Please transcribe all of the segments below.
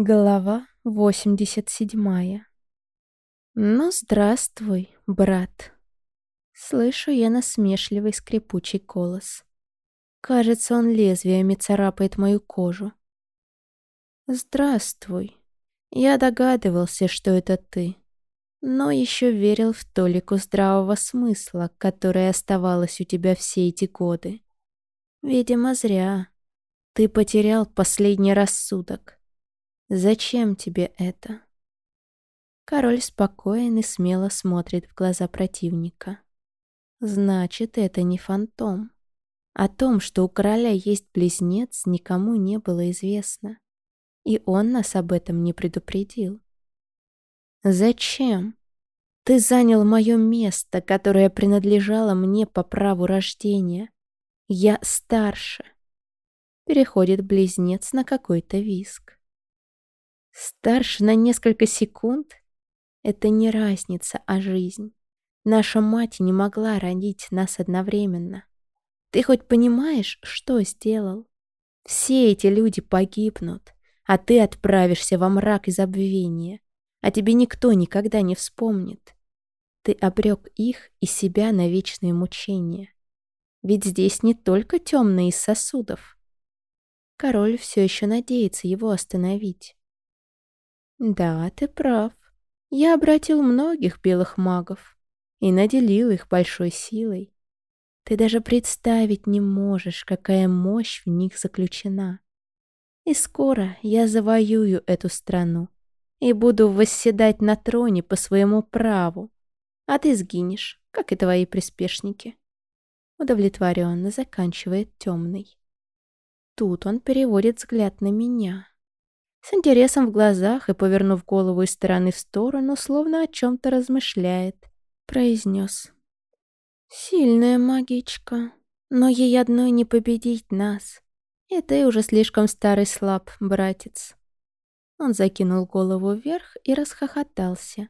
Глава 87 «Ну, здравствуй, брат!» Слышу я насмешливый скрипучий голос. Кажется, он лезвиями царапает мою кожу. «Здравствуй!» Я догадывался, что это ты, но еще верил в толику здравого смысла, которое оставалось у тебя все эти годы. Видимо, зря. Ты потерял последний рассудок. Зачем тебе это? Король спокоен и смело смотрит в глаза противника. Значит, это не фантом. О том, что у короля есть близнец, никому не было известно. И он нас об этом не предупредил. Зачем? Ты занял мое место, которое принадлежало мне по праву рождения. Я старше. Переходит близнец на какой-то виск. Старше на несколько секунд? Это не разница, а жизнь. Наша мать не могла родить нас одновременно. Ты хоть понимаешь, что сделал? Все эти люди погибнут, а ты отправишься во мрак и забвение, а тебе никто никогда не вспомнит. Ты обрек их и себя на вечные мучения. Ведь здесь не только темные из сосудов. Король все еще надеется его остановить. Да, ты прав. Я обратил многих белых магов и наделил их большой силой. Ты даже представить не можешь, какая мощь в них заключена. И скоро я завоюю эту страну и буду восседать на троне по своему праву, а ты сгинешь, как и твои приспешники. Удовлетворенно заканчивает темный. Тут он переводит взгляд на меня. С интересом в глазах и повернув голову из стороны в сторону, словно о чем-то размышляет, произнес. «Сильная магичка, но ей одной не победить нас. И ты уже слишком старый слаб, братец». Он закинул голову вверх и расхохотался.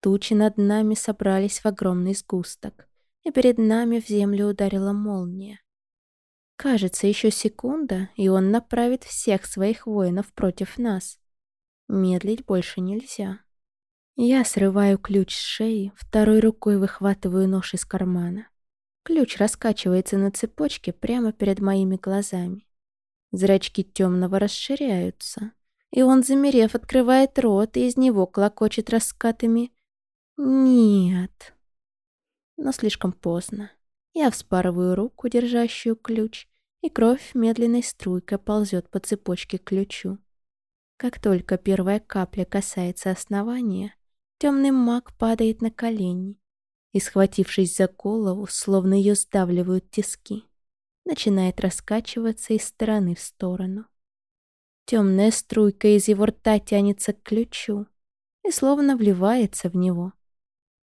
Тучи над нами собрались в огромный сгусток, и перед нами в землю ударила молния. Кажется, еще секунда, и он направит всех своих воинов против нас. Медлить больше нельзя. Я срываю ключ с шеи, второй рукой выхватываю нож из кармана. Ключ раскачивается на цепочке прямо перед моими глазами. Зрачки темного расширяются, и он, замерев, открывает рот, и из него клокочет раскатами «Нет». Но слишком поздно. Я вспарываю руку, держащую ключ, и кровь медленной струйкой ползет по цепочке к ключу. Как только первая капля касается основания, темный маг падает на колени и, схватившись за голову, словно ее сдавливают тиски, начинает раскачиваться из стороны в сторону. Темная струйка из его рта тянется к ключу и словно вливается в него.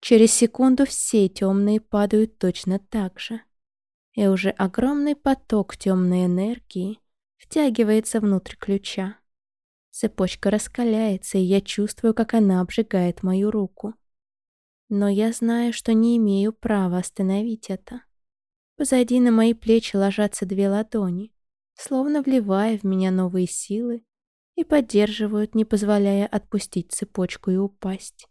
Через секунду все темные падают точно так же. И уже огромный поток темной энергии втягивается внутрь ключа. Цепочка раскаляется, и я чувствую, как она обжигает мою руку. Но я знаю, что не имею права остановить это. Позади на мои плечи ложатся две ладони, словно вливая в меня новые силы и поддерживают, не позволяя отпустить цепочку и упасть.